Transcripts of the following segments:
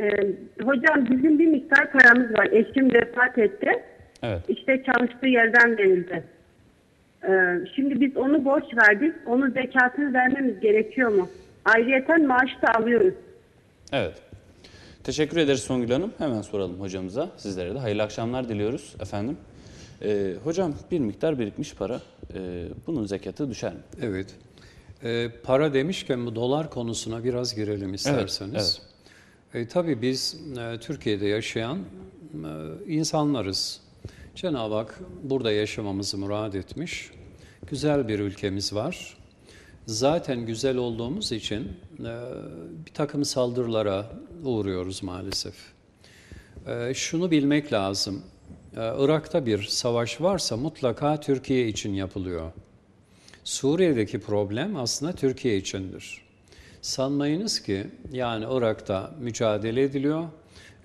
Ee, hocam bizim bir miktar paramız var. Eşim vefat etti. Evet. İşte çalıştığı yerden verildi. Ee, şimdi biz onu borç verdik. Onun zekatını vermemiz gerekiyor mu? Ayrıyeten maaş da alıyoruz. Evet. Teşekkür ederiz Songül Hanım. Hemen soralım hocamıza. Sizlere de hayırlı akşamlar diliyoruz efendim. Ee, hocam bir miktar birikmiş para. Ee, bunun zekatı düşer mi? Evet. Ee, para demişken bu dolar konusuna biraz girelim isterseniz. E, tabii biz e, Türkiye'de yaşayan e, insanlarız. Cenab-ı Hak burada yaşamamızı murad etmiş. Güzel bir ülkemiz var. Zaten güzel olduğumuz için e, bir takım saldırılara uğruyoruz maalesef. E, şunu bilmek lazım. E, Irak'ta bir savaş varsa mutlaka Türkiye için yapılıyor. Suriye'deki problem aslında Türkiye içindir. Sanmayınız ki yani Irak'ta mücadele ediliyor,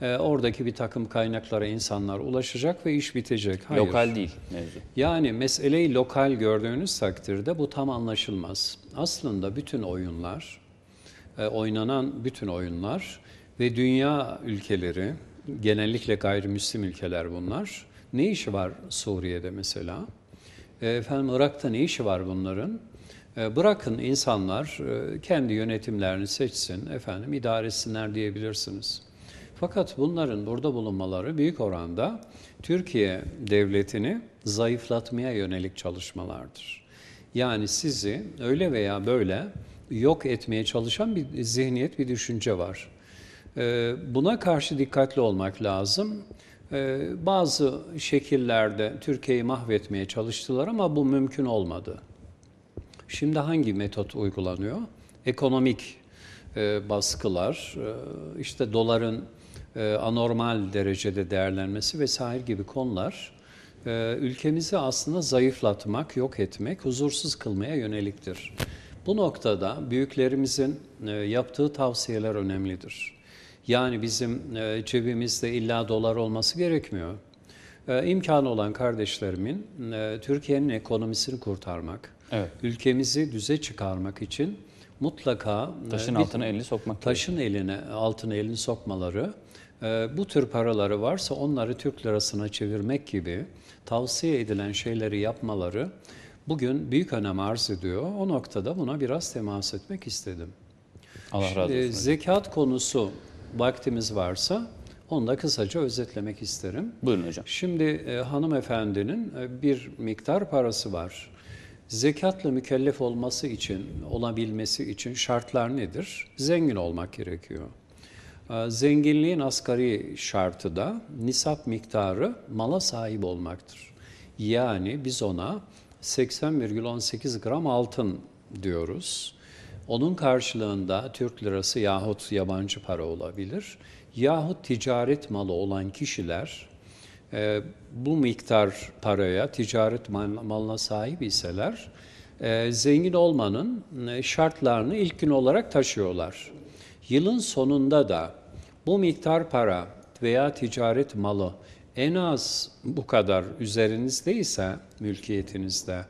e, oradaki bir takım kaynaklara insanlar ulaşacak ve iş bitecek. Hayır. Lokal değil mevzu. Yani meseleyi lokal gördüğünüz takdirde bu tam anlaşılmaz. Aslında bütün oyunlar, e, oynanan bütün oyunlar ve dünya ülkeleri, genellikle gayrimüslim ülkeler bunlar. Ne işi var Suriye'de mesela? E, Efendim Irak'ta ne işi var bunların? E, Bırakın insanlar e, kendi yönetimlerini seçsin, efendim idare etsinler diyebilirsiniz. Fakat bunların burada bulunmaları büyük oranda Türkiye devletini zayıflatmaya yönelik çalışmalardır. Yani sizi öyle veya böyle yok etmeye çalışan bir zihniyet, bir düşünce var. Ee, Buna karşı dikkatli olmak lazım. Bazı şekillerde Türkiye'yi mahvetmeye çalıştılar ama bu mümkün olmadı. Şimdi hangi metot uygulanıyor? Ekonomik e, baskılar, e, işte doların e, anormal derecede değerlenmesi vesaire gibi konular e, ülkemizi aslında zayıflatmak, yok etmek, huzursuz kılmaya yöneliktir. Bu noktada büyüklerimizin e, yaptığı tavsiyeler önemlidir. Yani bizim e, cebimizde illa dolar olması gerekmiyor. E, imkanı olan kardeşlerimin e, Türkiye'nin ekonomisini kurtarmak, Evet. ülkemizi düze çıkarmak için mutlaka e, Taşın bir- altına elini sokmak taşın eline, altına elini sokmaları, e, bu tür paraları varsa onları Türk lirasına çevirmek gibi tavsiye edilen şeyleri yapmaları bugün büyük önem arz ediyor. O noktada buna biraz temas etmek istedim. Allah razı olsun. Zekat konusu vaktimiz varsa onu da kısaca özetlemek isterim. Buyurun hocam. Şimdi e, hanımefendinin e, bir miktar parası var. Zekatla mükellef olması için, olabilmesi için şartlar nedir? Zengin olmak gerekiyor. E, Zenginliğin asgari şartı da nisap miktarı mala sahip olmaktır. Yani biz ona 80,18 gram altın diyoruz. Onun karşılığında Türk lirası yahut yabancı para olabilir. Yahut ticaret malı olan kişiler e, bu miktar paraya, ticaret mal- malına sahip iseler, e, zengin olmanın e, şartlarını ilk gün olarak taşıyorlar. Yılın sonunda da bu miktar para veya ticaret malı en az bu kadar üzerinizdeyse, mülkiyetinizde,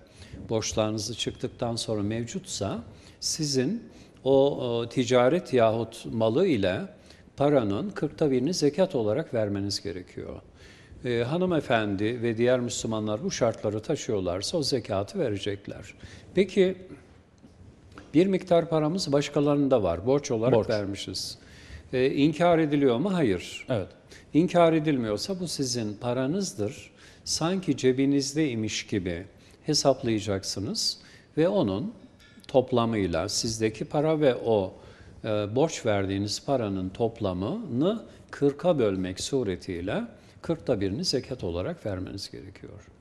borçlarınızı çıktıktan sonra mevcutsa, sizin o, o ticaret yahut malı ile paranın kırkta birini zekat olarak vermeniz gerekiyor. Ee, hanımefendi ve diğer Müslümanlar bu şartları taşıyorlarsa o zekatı verecekler. Peki bir miktar paramız başkalarında var, borç olarak Borç. vermişiz. Ee, inkar ediliyor mu? Hayır. Evet. İnkar edilmiyorsa bu sizin paranızdır. Sanki cebinizdeymiş gibi hesaplayacaksınız ve onun toplamıyla sizdeki para ve o e, borç verdiğiniz paranın toplamını 40'a bölmek suretiyle 40'ta birini zekat olarak vermeniz gerekiyor.